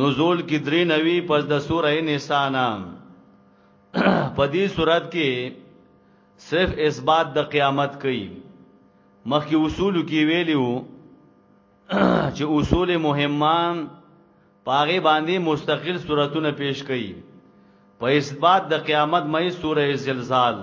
نزول کی درې نوی پس د سوره نساء نام په دې صورت کې صرف اثبات د قیامت کوي مخکې اصول کې ویلیو چې اصول مهمه پاغه باندې مستقل صورتونه پیش کړي په اثبات د قیامت مې سوره زلزال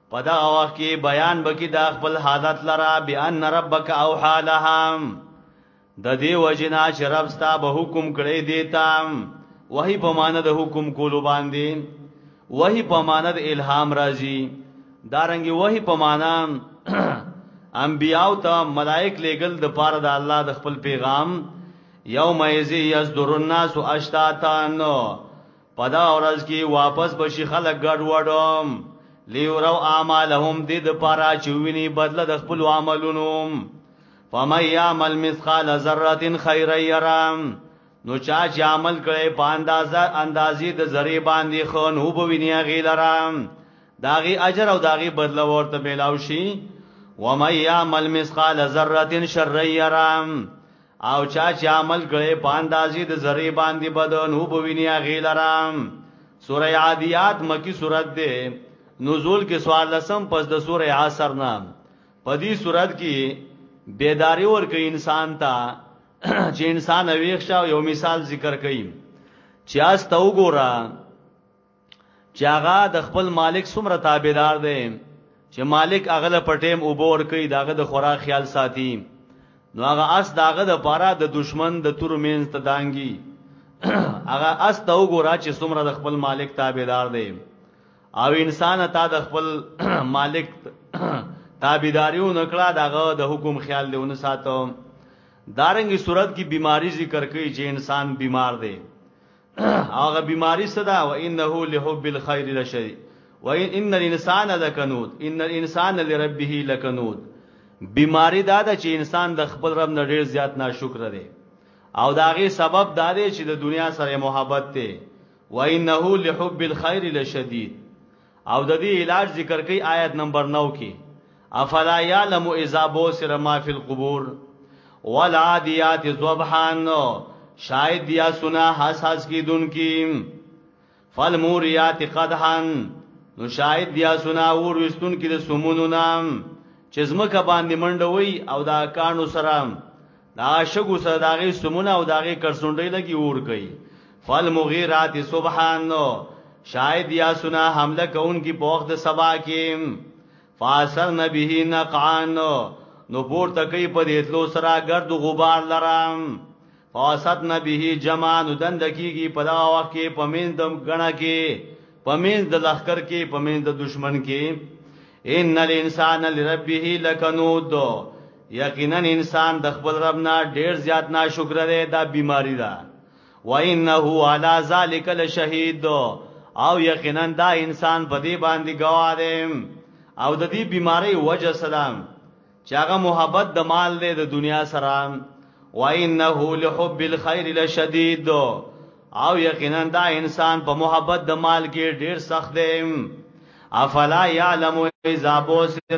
په دغه وخت کې بیان بکی دا خپل حالت لرا بان ربک او حالهم د دې وجنا چې رب ستا به حکم کړی دیتا وਹੀ په معنی د حکم کولو باندې وਹੀ په معنی د الهام راځي دارنګي وਹੀ په معنی انبیاو ته ملائک لګل د پاره د الله د خپل پیغام یوم یزی یصدر الناس اشتاتن پدا اورز کی واپس بشی خلق گڑ وڑم لیو رو آمالهم دید پارا چوینی بدل دخپل عملونم فمن یعمل مثقال ذرات خیر یرام نو چا چې عمل کړي په اندازه اندازې د ذری باندې خون هو بوینی غیلرام داغي اجر او داغي بدل ورته ملاو شي ومن یعمل مثقال ذرات شر یرام او چا چې عمل کړي په اندازې د ذره باندې بد نو بوینه غیلرام سوره عادیات مکی سورت ده نزول کې سوال لسم پس د سوره عصر نام په دې سورت کې بیداری ورکه انسان ته چې انسان اویښ شاو یو مثال ذکر کړي چې اس ته وګوره چې هغه د خپل مالک څومره تابعدار دی چې مالک هغه له پټیم اوبور کوي داغه د خوراک خیال ساتي نو هغه اس داغه د پاره د دشمن د تور مینز ته دانګي هغه اس ته وګوره چې څومره د خپل مالک تابعدار دی او انسان ته د خپل مالک تابعداریو نکړه داغه د حکم خیال دی ونه ساتو دارنګي صورت کی بیماری ذکر کوي چې انسان بیمار دی هغه بیماری صدا و انه لحب الخير لشديد و ان الانسان لکنود ان الانسان لربه لکنود بیماری دا ده چې انسان د خپل رب نه ډیر زیات ناشکر دی او داغه سبب دا دی چې د دنیا سره محبت دی و انه لحب الخير لشديد او د دې علاج ذکر کوي آیت نمبر 9 کې افلا یعلم اذا بوسر ما فی القبور والعادیات ذبحان شاید دیا سنا حساس کی دن کی فالموریات قدحان نو شاید دیا سنا ور وستون کی د سمونو نام چې زمکه باندې منډوي او دا کانو سره دا شګو سره داغه سمونه او داغه کرسونډې لګي اور کوي فالمغیرات سبحان نو شاید یا سنا حمله کون کی پوخ د سبا کې فاسر نبی نقعان نو پور تکي په دې تلو سره ګرد غبار لرام فاسد نبی جمع نو دند کیږي په دا وخت کې پمین دم غنا کې پمین د لخر کې پمین د دشمن کې ان الانسان لربه لکنود یقینا انسان د خپل رب نه ډیر زیات ناشکر دی دا بیماری ده و انه علی ذلک لشهید او یقینا دا انسان په دې باندې گواه دی او د دې بیماری وجه سلام چې هغه محبت د مال دی د دنیا سره و انه لحب الخير لشدید او یقینا دا انسان په محبت د مال کې ډیر سخت دی افلا یعلم اذا بوسر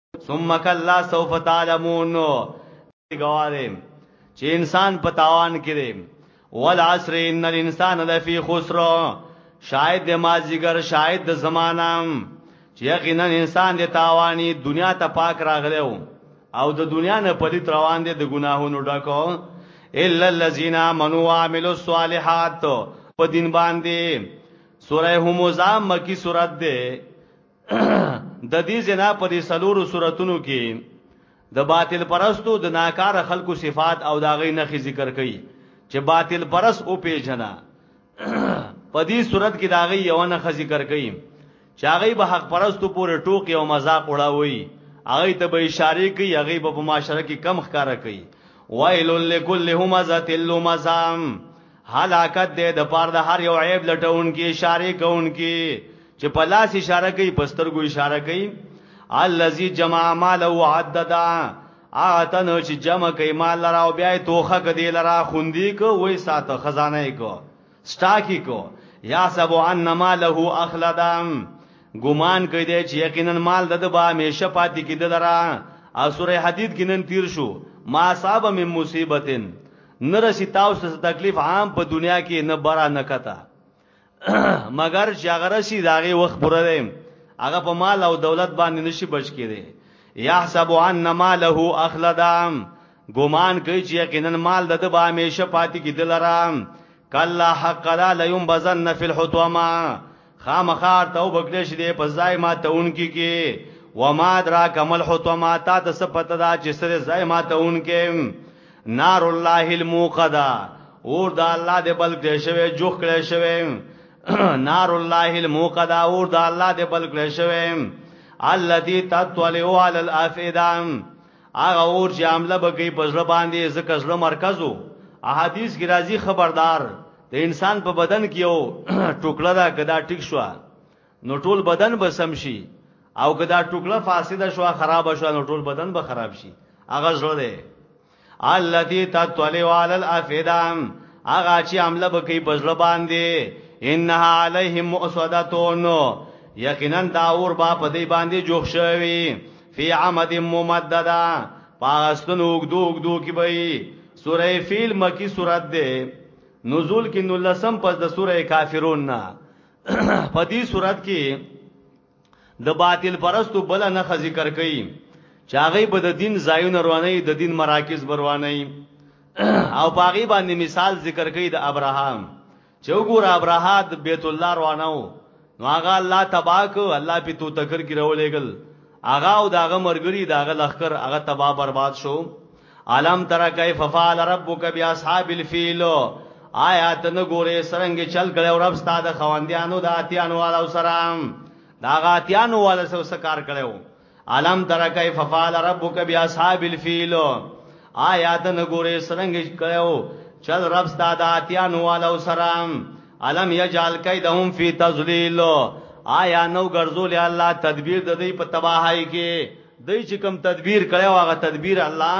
ثم کلا سوف تعلمون گواره چې انسان په تاوان کې دی والعصر ان الانسان لفی خسر شاید د مازیګر شاید د زمانام چې یقینا انسان د تاوانی دنیا ته پاک راغلو او د دنیا نه پلیت روان دي د ګناهونو ډکو الا الذين امنوا وعملوا الصالحات په دین باندې سوره همزه مکی سورته ده د دې زنا په دې سلورو صورتونو کې د باطل پرستو د ناکاره خلکو صفات او داغې نخې ذکر کړي چې باطل پرست او پیژنه په دې صورت کې دا غي یو نه خزي کر کوي چې هغه به حق پرستو پورې ټوکی او مزاق وړاوي هغه ته به اشاره کوي هغه به په معاشره کې کم ښکارا کوي وایل لکل همزه تل مزام هلاکت دې د پاره د هر یو عیب لټون کې اشاره کوون کې چې په لاس اشاره کوي په سترګو اشاره کوي الذي جمع مال او عددا اعتن چې جمع کوي مال لرا او بیا توخه کدي لرا خوندي کو وې ساته خزانه کو سٹاکی کو یا سب ان ماله اخلدم ګمان کوي دی چې یقینا مال د به همیشه پاتې کیدل را او سوره حدید کې نن تیر شو ما صاحب من مصیبتن نه رسی تاسو ته تکلیف عام په دنیا کې نه برا نه کتا مگر چې هغه رسی داغه وخت پوره دی هغه په مال او دولت باندې نشي بچ کېږي یحسب ان ماله اخلدام ګمان کوي چې یقینا مال د به همیشه پاتې کیدل رام کلا حق لا لیم بزن فی الحطمه خامخا توبه کړی شي د پزای ما تونکي کې وما درا کمل حتما تا ته سپته دا چې سره زای ما تونکي نار الله الموقدا اور دا الله دې بل کړی شوی جوخ کړی شوی نار الله الموقدا اور دا الله دې بل کړی شوی الذي تطلعوا على الافئده هغه اور چې عمله بګي پزړه باندې زکه زړه مرکزو احادیث کې راځي خبردار د انسان په بدن کې یو ټوکړه دا کدا ټیک شو نو ټول بدن به سم شي او کدا ټوکړه فاسده شو خراب شو نو ټول بدن به خراب شي هغه زړه دی الذي تطلع على الافدام هغه چې عمله به کوي په زړه باندې انها عليهم مؤصدتون یقینا دا اور با په دې باندې جوخ شوی فی عمد ممددا پاستن اوګدو اوګدو کی بئی سوره فیل مکی سورت ده نزول کې نلسم پس د سوره کافرون نه په دې سورت کې د باطل پرستو بل نه ذکر کړي چاغي به د دین زایونه رواني د دین مراکز برواني او پاغي باندې مثال ذکر کړي د ابراهام چې وګوره ابراها د بیت الله روانو نو هغه الله تبا کو الله په تو تکر کې راولېګل هغه او داغه مرګري داغه لخر هغه تبا برباد شو عالم ترا کیف فعل ربک باصحاب الفیل آیا ته نه ګورې سرنګ چل کړه او رب ستاده خواندیانو د اتیانو والو سره داغه اتیانو والو سره کار کړو علم تر کیف فعل ربک باصحاب الفیل آیات نګورې سرنګ کړو چل رب ستا د اتیانو والو سلام علم یجال کیدهم فی تذلیل آیا نو ګرځول الله تدبیر د دې په تباہی کې دای چې کم تدبیر کړو هغه تدبیر الله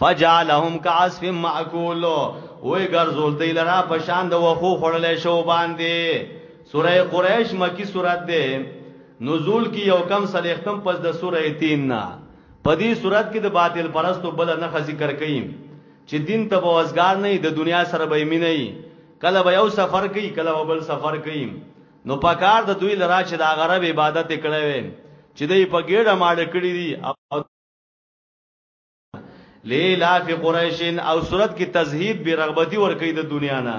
فجعلهم كعصف ماكول وې ګرځول دی لرا په شان د وخو خړل شو باندې سوره قریش مکی سورت ده نزول کی یو کم سلیختم پس د سوره 3 نا په دې سورت کې د باطل پرستو بل نه ذکر کین چې دین ته بوزګار نه د دنیا سره به مين نه کله به یو سفر کوي کله به بل سفر کوي نو پکار د دوی لرا چې د غرب عبادت کړي وي چې دوی په ګډه ماړه کړی دي لیلا فی قریشین او صورت کی تزهید بی رغبتی ورکی د دنیا نه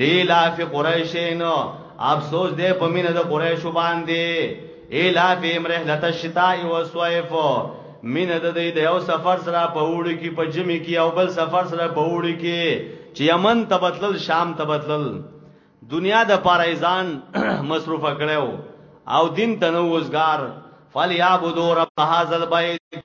لیلا فی قریشین افسوس دې په مینه د قریش باندې ایلا فی امره لت الشتاء والصيف مینه د دې د یو سفر سره په وړي کې په جمی کې او بل سفر سره په وړي کې چې یمن تبتل شام تبتل دنیا د پارایزان مصروف کړو او دین تنوزګار فلیعبدوا رب هذا البيت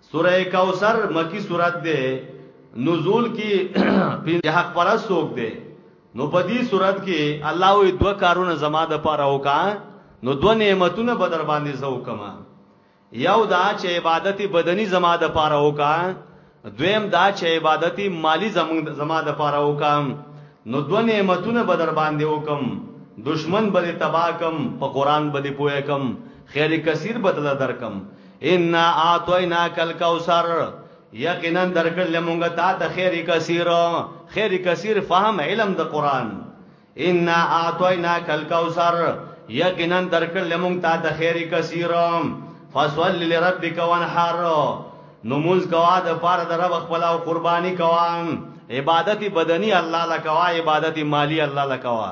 سوره کوثر مکی سورت ده نزول کی پنځه حق پر سوک ده نو په دې صورت کې الله وي دوه کارونه زما د پاره وکا نو دوه نعمتونه به در باندې زو کما یو دا چې عبادت بدني زما د پاره وکا دویم دا چې عبادت مالی زما د پاره وکا نو دوه نعمتونه به در باندې وکم دشمن به تباہ کم په قران به پوهه کم خیر کثیر به درکم ان اعطیناک الکوثر یقینا درکړل مونږه تا ته خیر کثیر خیر کثیر فهم علم د قران ان اعطیناک الکوثر یقینا درکړل مونږ تا ته خیر کثیر فصل لربک وانحر نموز کوا د پار د رب خپل او قربانی کوا عبادت بدنی الله لکوا عبادت مالی الله لکوا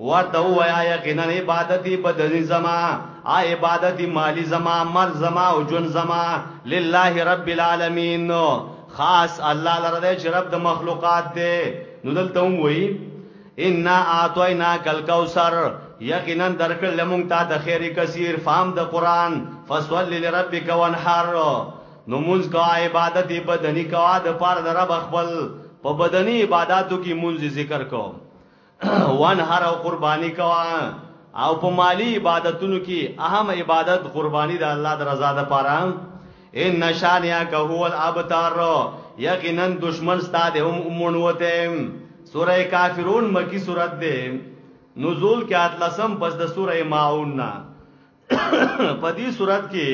ورته ووایه یقینا عبادت بدنی زما آ عبادت مالی زما مر زما او جون زما لله رب العالمین خاص الله لره دی چې رب د مخلوقات دی نو دلته هم وایي ان اعطینا کل کوثر یقینا درکړل لمون تا د خیر کثیر فام د قران فصلی لربک وانحر نو مونږ کا عبادت بدنی کا د پار د رب خپل په بدنی عبادتو کې مونږ ذکر کو وان هر او قرباني کوا او په مالی عبادتونو کې اهم عبادت قرباني د الله د رضا د پاره ان نشانیا که هو الابتار یقینا دشمن ستاد هم امون وته سوره کافرون مکی سورت ده نزول کې اتلسم پس د سوره ماعون نه په دې صورت کې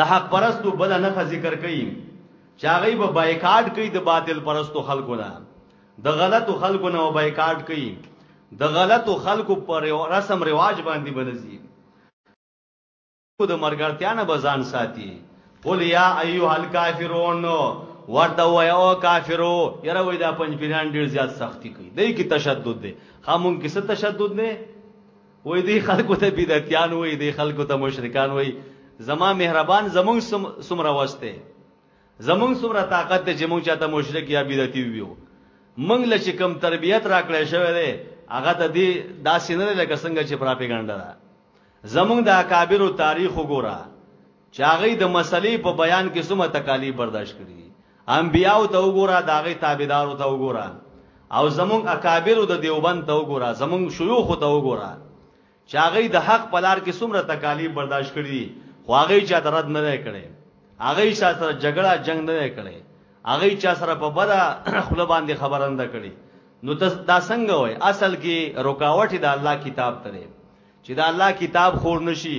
د حق پرستو بل نه ذکر کړي چاغي به بایکاټ کوي د باطل پرستو خلکو نه د غلطو خلکو نه بایکاټ کوي د غلطو خلکو پر رسم رواج باندې بنزي د مرګرتیا نه بزان ساتي قل یا ایها الکافرون ورته وای او کافرو یره وای دا پنځ پیران ډیر زیات سختی کوي دای کی تشدد دی خامون کې څه تشدد نه وای دی خلکو ته بدعتیان وای دی خلکو ته مشرکان وای زما مهربان زمون سمره واسطه زمون سمره طاقت ته چې مونږ چاته مشرک یا بدعتی ویو مونږ لچ کم تربیت راکړې شوې ده هغه ته دی داسې نه لکه څنګه چې پراپګاندا ده زمون د اکابر تاریخ وګوره چې هغه د مسلې په بیان کې څومره تکالیف برداشت کړي دي انبیاء ته وګوره دا غي تابعدار ته وګوره او زمونږ اکابر د دیوبند ته وګوره زمونږ شيوخ ته وګوره چې هغه د حق پلار کې څومره تکالیف برداشت کړي دي خو هغه چا درد نه کړي هغه چا سره جګړه جنگ نه کړي هغه چا سره په بده خپل باندې خبرند کړي نو دا څنګه وای اصل کې رکاوټ د الله کتاب ترې چې دا الله کتاب خور نشي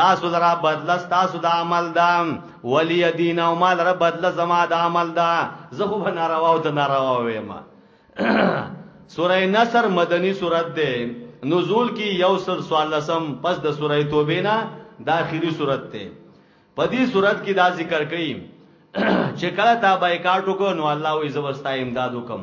تاسو لره بدله ستاسو د عمل ده ولی دین او ما لره بدله زما د عمل ده زه خو به ناروا او ته ناروا ویم سوره نصر مدنی سورت ده نزول کی یو سر سوال لسم پس د سوره توبه نه د اخیری سورت ده په دې سورت کې دا ذکر کړي چې کله تا بایکاټ وکړو نو الله وې زبستا امداد وکم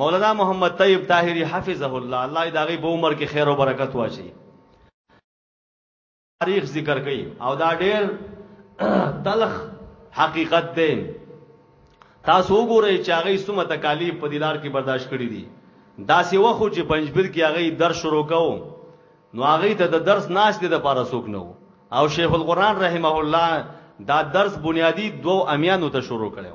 مولانا محمد طیب طاهری حفظه الله الله دا غي په عمر کې خیر او برکت واچي تاریخ ذکر کړي او دا ډېر تلخ حقیقت دی تاسو وګورئ چې هغه سم تکالیف په دلار کې برداشت کړی دي دا سی وخو چې پنځبیر کې هغه درس شروع کاو نو هغه ته د درس ناش دي د پاره سوک نو او شیخ القرآن رحمه الله دا درس بنیادی دو امیانو ته شروع کړو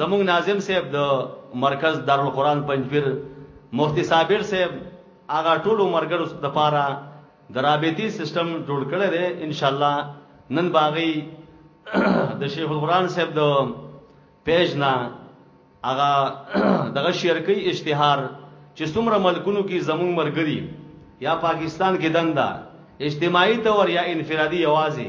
زموږ ناظم صاحب د مرکز دارالقرآن پنځپیر مفتی صابر صاحب هغه ټولو مرګرو د پاره د رابطي سیستم جوړ کړی دی ان شاء الله نن باغی د شیخ القرآن صاحب د پیج نه هغه دغه شیر کوي اشتهار چې څومره ملکونو کې زموږ مرګري یا پاکستان کې دنده اجتماعي تور یا انفرادي یوازې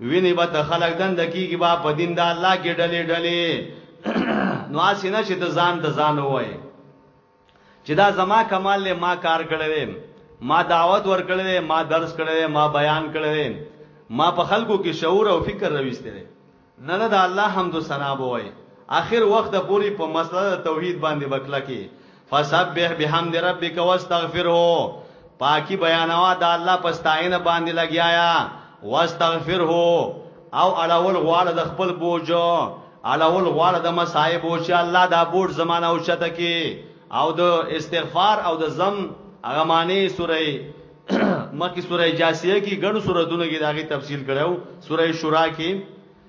ویني به ته خلق دند کیږي با په دین د الله کې ډلې ډلې نو اسینه چې ته ځان ته ځان وای چې دا زما کمال له ما کار کړی ما دعوت ور کړی ما درس کړی ما بیان کړی ما په خلکو کې شعور او فکر رويسته نه نه دا الله حمد و ثنا بوای اخر وخت پوری په مسله توحید باندې وکړه کې فسبح بحمد ربک واستغفره پاکی بیانوا د الله پستاینه باندې لګیایا واستغفره او اړول غواړه د خپل بوجو اړول غواړه د مصائب او چې الله دا بوج زمانہ او چته کې او د استغفار او د زم هغه معنی سوره مکه سوره جاسیه کې ګڼو سوراتونو کې داغي تفصیل کړو سوره شورا کې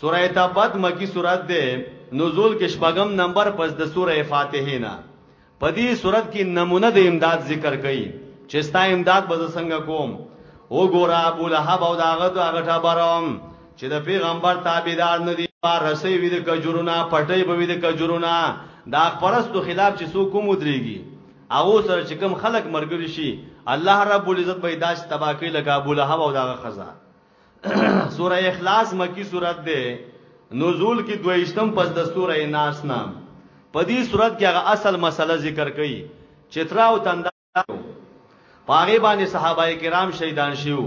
سوره تبت مکی سورت ده نزول کې شپږم نمبر پس د سوره فاتحه نه په دې سورت کې نمونه د امداد ذکر کړي چې ستا امداد به څنګه کوم او ګور ابو لهب او داغه تو هغه ټبرم چې د پیغمبر تابعدار نه دي بار رسې وي د کجورونه پټي به وي د کجورونه دا پرستو خلاف چې سو کوم ودرېږي او سره چې کوم خلک مرګري شي الله رب العزت به داس تباکې لکه ابو لهب او داغه خزا سوره اخلاص مکی سورت ده نزول کی دویشتم پس د سوره ناس نه په دې سورت کې هغه اصل مسله ذکر کړي چې ترا او تندا پاغه باندې صحابه کرام شهیدان شیو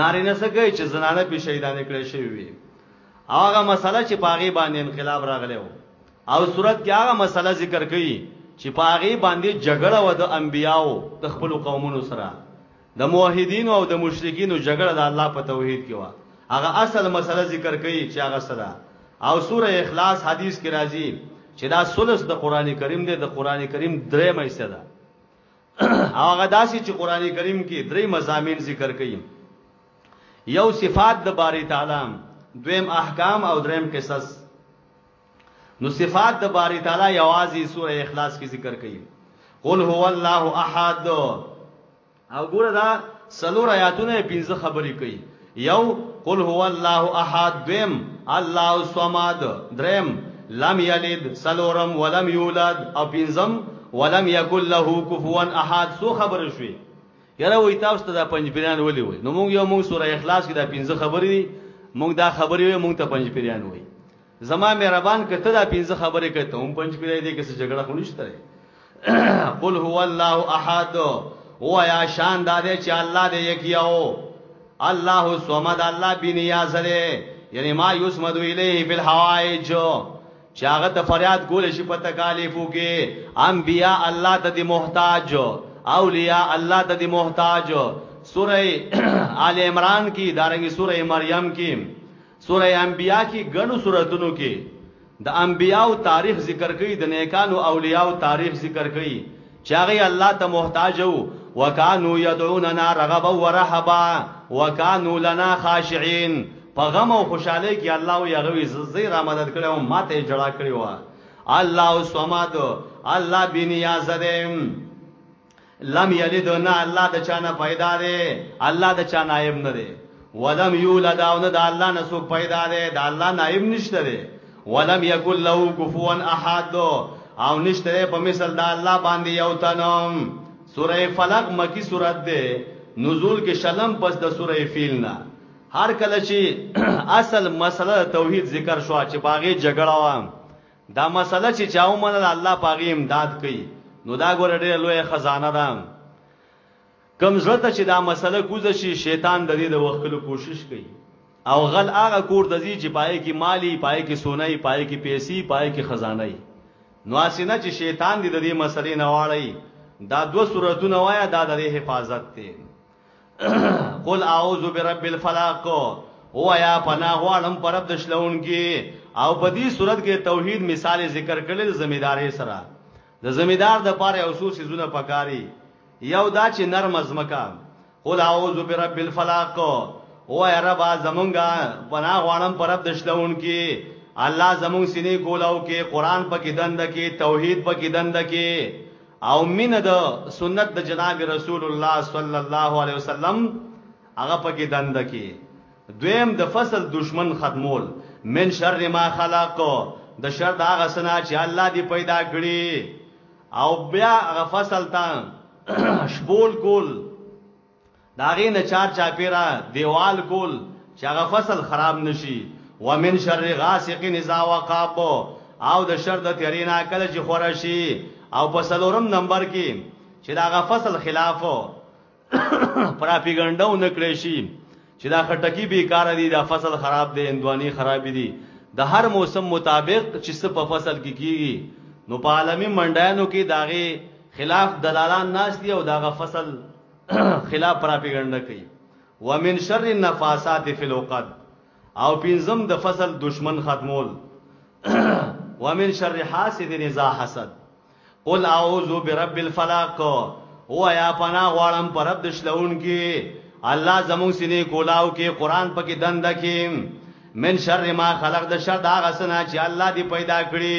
نارینه سګي چې زنانه په شهیدان کړي شوی وي هغه مسله چې پاغه باندې انقلاب راغلی وو او صورت کې هغه مسله ذکر کړي چې پاغه باندې جګړه و د انبیاو د خپل قومونو سره د موحدینو او د مشرکینو جګړه د الله په توحید کې وا هغه اصل مسله ذکر کړي چې هغه صدا او سوره اخلاص حدیث کې راځي چې دا سلس د قران کریم دی د قران کریم درې مې صدا هغه داسې چې قران کریم کې درې مزامین ذکر کړي یو صفات د باری تعالی دویم احکام او دریم قصص نو صفات د باری تعالی یوازی سوره اخلاص کی ذکر کوي قل هو الله احد او ګوره دا سلور آیاتونه پنځه خبرې کوي یو قل هو الله احد دویم الله الصمد دریم لم یلد سلورم ولم یولد او پنځم ولم یکل له کفوا احد سو خبر شوي یاره وای تاسو ته دا پنځ پیران ولي وای نو موږ یو موږ سوره اخلاص کې دا پنځه خبرې دي موږ دا خبرې وای موږ ته پنځ پیران وای زما مهربان که ته دا پنځه خبرې کوي ته هم پنځ پیری دی که څه جګړه خو نشته دی قل هو الله احد هو یا شان دا دی چې الله دې یکیاو الله الصمد الله بنیاز دی یعنی ما یسمد الیه فی الحوائج چې هغه ته فریاد کول شي په تکالیفو کې انبیا الله ته دی محتاج اولیاء الله ته دی محتاج سوره آل عمران کی دارنګي سوره مریم کی سوره انبیاء کې ګڼو سوراتونو کې د انبیاء او تاریخ ذکر کوي د نیکانو اولیاء او تاریخ ذکر کوي چې هغه الله ته محتاج وو وکانو یدعوننا رغبا ورهبا وکانو لنا خاشعين په غم او خوشحالي کې الله او یغوي زی را مدد کړي او ماته جړه کړي وا الله او سماد الله بنیاز دې لم یلد نه الله د چا نه پیدا دی الله د چا نائب نه دی ولم یولد او نه د الله نه څوک پیدا دی د الله نائب نشته دی ولم یکن له کفوا احد او نشته په مثل د الله باندې یو تنم سوره فلق مکی سورت ده نزول کې شلم پس د سوره فیل نه هر کله چې اصل مسله توحید ذکر شو چې باغې جګړه وام دا مسله چې چا ومنله الله په هغې امداد کوي نو دا ګوره ډېره لویه خزانه ده کم زړه ته چې دا مسله کوزه شي شیطان د دې د وښکلو کوشش کوي او غل هغه کور د دې چې پای کې مالی پای کې سونای پای کې پیسې پای کې خزانه ای نو اسنه چې شیطان دې د دې مسلې نه واړی دا دوه صورتونه وایا دا د حفاظت دی قل اعوذ برب الفلق هو یا پناه غواړم پر رب د شلون کې او په دې صورت کې توحید مثال ذکر کړل د زمیدارې سره د زمیدار د پاره اوسو سيزونه پکاري یو دا چې نرم ازمکا قل اعوذ برب الفلق هو یا رب زمونږه پناه غواړم پر رب د شلون کې الله زمون سینې کولاو کې قران پکې دند کې توحید پکې دند کې او مینه د سنت د جناب رسول الله صلی الله علیه وسلم هغه پکې دنده کې دویم د فصل دشمن ختمول من شر ما خلق د شر دا غسنا چې الله دی پیدا کړی او بیا غ فصل ته شبول کول دا غي نه چار چا پیرا دیوال کول چې هغه فصل خراب نشي ومن شر غاسق اذا وقب او د شر د تیرینا کله چې خور شي او په سلورم نمبر کې چې دا غ فصل خلاف پراپیګنډو نکړې شي چې دا خټکی بیکاره دي دا فصل خراب دي اندواني خراب دي د هر موسم مطابق چې څه په فصل کې کیږي نو په عالمي منډانو کې داغه خلاف دلالان ناس دي او داغه فصل خلاف پراپګنډه کوي ومن شر النفاسات فی العقد او پنځم د فصل دشمن ختمول ومن شر حاسد اذا حسد قل اعوذ برب الفلق او یا پنا غواړم پر رب دشلون کې الله زمون سینې کولاو کې قران پکې دند کې من شر ما خلق د شر دا غسنا چې الله دی پیدا کړی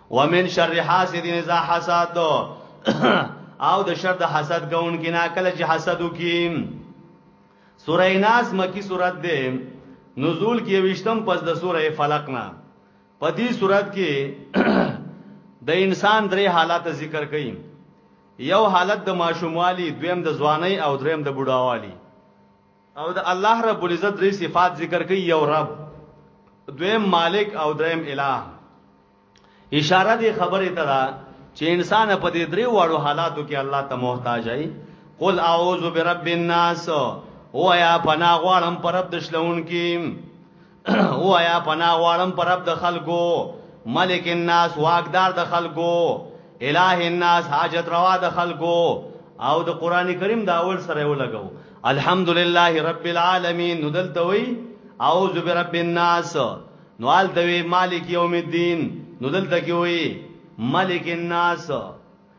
ومن شر حاسد اذا حسد او د شر د حسد کون کې نه کله چې حسد وکي سوره ناس مکی سورت ده نزول کې وشتم پس د سوره فلق نه په دې سورت کې د انسان درې حالات ذکر کړي یو حالت د ماشوموالي دویم د ځواني او دریم د بوډاوالي او د الله رب العزت درې صفات ذکر کوي یو رب دویم مالک او دریم الہ اشاره دی خبره ته ده چې انسان په دې درې واړو حالاتو کې الله ته محتاج دی قل اعوذ برب الناس او یا پناه غواړم پر رب دشلون کې او آیا پنا غواړم پر رب د خلکو ملک الناس واقدار د خلکو الہ الناس حاجت روا د خلکو او د قران کریم دا اول سره یو لګو الحمدلله رب العالمین نو دلته وی اعوذ برب الناس نو آلته وی مالک یوم الدین نو دلته کی وی ملک الناس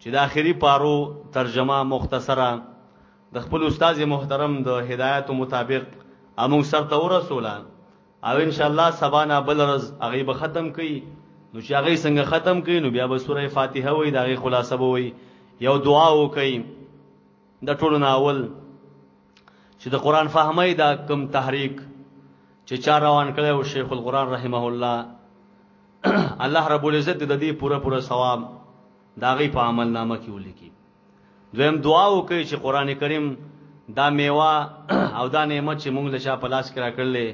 چې د اخري پارو ترجمه مختصره د خپل استاد محترم د هدایت مطابق امو سر ته ورسوله او ان شاء الله سبا نه بل ورځ هغه به ختم کړي نو چې هغه څنګه ختم کړي نو بیا به سوره فاتحه وي دا غي خلاصه به وي یو دعا وکړي د ټولو ناول چې د قران فهمي دا کم تحریک چې چا روان کړي او شیخ القران رحمه الله الله رب العزت د دې پوره پوره ثواب دا غي په عمل نامه کې ولیکي دویم دعا وکړي چې قران کریم دا میوه او دا نعمت چې مونږ له شا په لاس کې راکړلې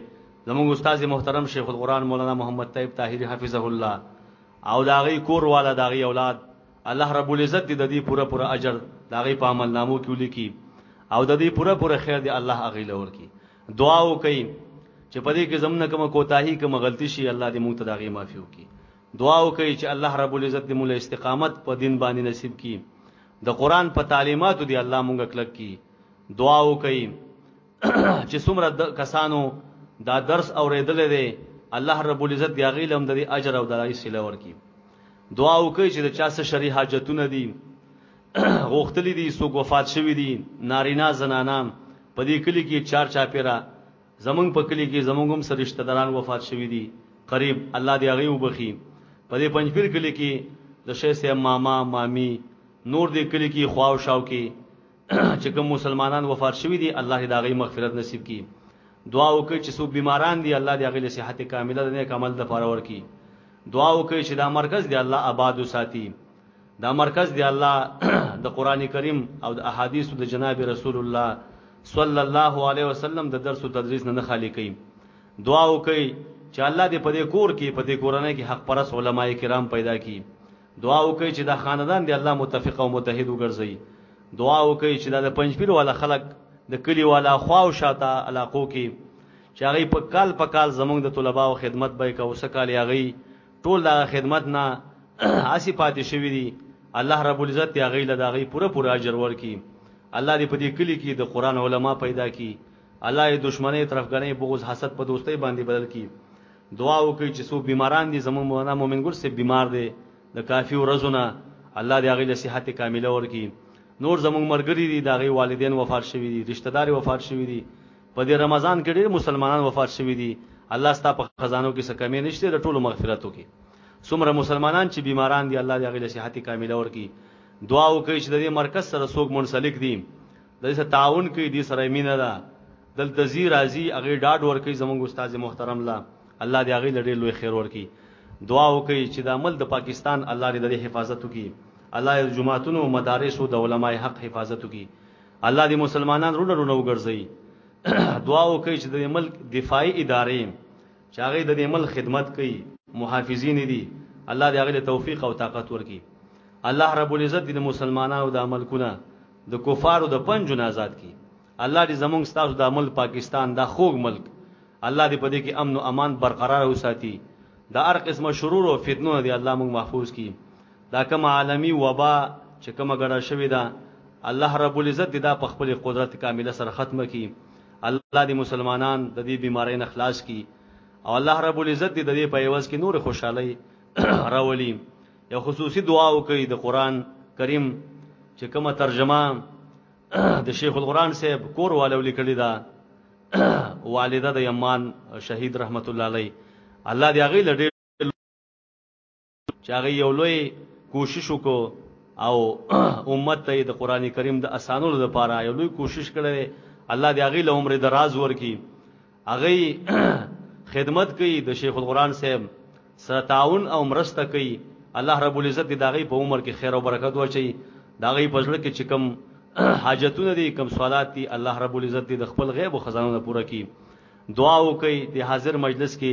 زموږ استاد محترم شیخ القرآن مولانا محمد طیب طاهر حفظه الله او دا غي کور والا دا غي اولاد الله رب العزت دې د دې پوره پوره اجر دا غي په عمل نامو کې ولیکي او د دې پوره پوره خیر دې الله اغي لور کی دعا وکړي چې په دې کې زمونږ کوم کوتاهي کوم غلطي شي الله دې مونږ ته دا غي معافي وکړي دعا وکړئ چې الله رب العزت دې موږ استقامت په دین باندې نصیب کړي د قران په تعلیماتو دی الله مونږ کلک کی دعا وکي چې څومره کسانو دا درس اوریدل دی الله رب العزت دی غیل هم د اجر او دلای سیله ورکی دعا وکي چې د چا سره شری حاجتونه دي غوښتلی دي سو وفات شوی دي نارینا زنانان په دې کلی کې چار چا پیرا زمونږ په کلي کې زمونږ هم څه رشته داران وفات شوي دي قریب الله دې هغوی وبخښي په دې پنجپیر کلي کې د شیخ صاحب ماما مامي نور دې کلي کې خوا او شاو کې چې کوم مسلمانان وفات شوي دي الله دې هغوی مغفرت نصیب کړي دعا وکړئ چې څوک بیماران دي الله دې هغوی له صحت کامله د نیک عمل دپاره ورکړي دعا وکړئ چې دا مرکز دې الله آباد وساتي دا مرکز دی الله د قران کریم او د احادیث د جناب رسول الله صلی الله علیه وسلم د درس او تدریس نه خالی کوي دعا وکي چې الله دې په دې کور کې په دې کورنۍ کې حق پرس علما کرام پیدا کړي دعا وکړي چې دا خاندان دی الله متفق او متحد وګرځي دعا وکړي چې دا د پنځپیر والا خلک د کلی والا خوا او شاته علاقو کې چې هغه په کال په کال زمونږ د طلباو خدمت به کوي وسکالي هغه ټول دا خدمت نه اسی پاتې شوی دی الله رب العزت دی غی له دا غی پوره پوره اجر ورکی الله دې په دې کلی کې د قران علما پیدا کی الله یې دشمنی طرفګنۍ بغض حسد په دوستۍ باندې بدل کی دعا وکړي چې څو بیماران دي زموږ مولانا مومن ګل سه بیمار دي د کافی ورځونه الله دې هغه له صحت کامله ورکړي نور زموږ مرګري دي دغه والدین وفات شوي دي رشتہ دار وفات شوي دي په دې رمضان کې ډېر مسلمانان وفات شوي دي الله ستا په خزانو کې څه کمی نشته د ټولو مغفرت وکړي څومره مسلمانان چې بیماران دي الله دې هغه له صحت کامله ورکړي دعا وکړي چې د دې مرکز سره څوک منسلک دي د دې سره تعاون کوي دې سره مینه ده دلته زی راضي هغه ډاډ ورکړي زموږ استاد محترم لا الله دې هغه لړې لوی خیر ورکړي دعا وکړي چې د عمل د پاکستان الله دې د حفاظت وکړي الله دې جمعاتونو مدارس او د علماي حق حفاظت وکړي الله دې مسلمانان رونه رونه وګرځي دعا وکړي چې د ملک دفاعي ادارې چې هغه د دې ملک خدمت کوي محافظین دي الله دې هغه توفیق او طاقت ورکړي الله رب العزت دې مسلمانانو د عمل کونه د کفارو د پنجو آزاد کړي الله دې زمونږ ستاسو د عمل پاکستان دا خوږ ملک الله دې په دې کې امن او امان برقرار وساتي د هر قسمه شرور او فتنو دې الله موږ محفوظ کړي دا کوم عالمي وبا چې کومه ګډه شوې ده الله رب العزت دې دا په خپل قدرت کامله سره ختمه کړي الله دې مسلمانان د دې بیمارۍ نه خلاص کړي او الله رب العزت دې د دې په عوض کې نور خوشحالي راولي یو خصوصي دعا وکړي د قران کریم چې کومه ترجمه د شیخ القران صاحب کور والو لیکلې ده والده د یمان شهید رحمت الله علیه الله دې هغه لډې چې هغه یو لوی کوشش وکړو او امت ته د قران کریم د اسانولو لپاره یو لوی کوشش کړی الله دې هغه له عمر دراز ورکړي هغه خدمت کوي د شیخ القرآن صاحب سره تعاون او مرسته کوي الله رب العزت دې داغي په عمر کې خیر او برکت ورچي داغي په ځړه کې چې کم حاجتونه دي کم سوالات دي الله رب العزت دې د خپل غیب او خزانو پوره کړي دعا وکړي د حاضر مجلس کې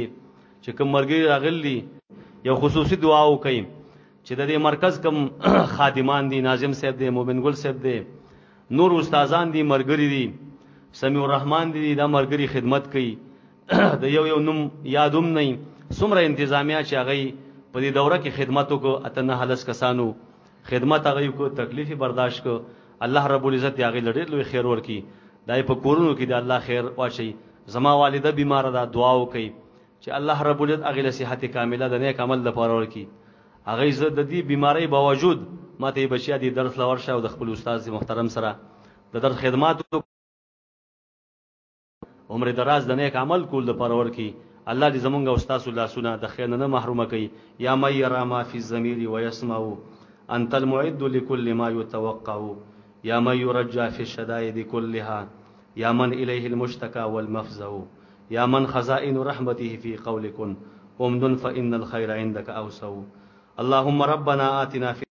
چې کوم مرګي راغلي یو خصوصي دعا وکړي چې د دې مرکز کم خادمان دي ناظم صاحب دی مومن ګل صاحب دی نور استادان دي مرګري دي سمیع الرحمن دي دا مرګري خدمت کوي د یو یو نوم یادوم نه سمره انتظامیه چې هغه په دې دوره کې خدمت وکړ اته نه هلس کسانو خدمت هغه یو کو تکلیف برداشت کو الله رب العزت هغه لړې لوی خیر ورکي دای په کورونو کې د الله خیر واچي زما والده بیمار ده دعا وکي چې الله رب العزت هغه له صحت کامله د نیک عمل لپاره ورکي هغه زه د دې بیماری باوجود ماته بچیا دي درس لور شه او د خپل استاد محترم سره د درس خدمات عمر دراز د نیک عمل کول لپاره ورکي الله دې زمونږ استاد الله سونه د خیر نه محروم کړي یا مې را ما فی الزمیر ويسمع انت المعد لكل ما يتوقع يا من يرجى في الشدائد كلها يا من إليه المشتكى والمفزع يا من خزائن رحمته في قولكم امدن فإن الخير عندك أوسو اللهم ربنا آتنا في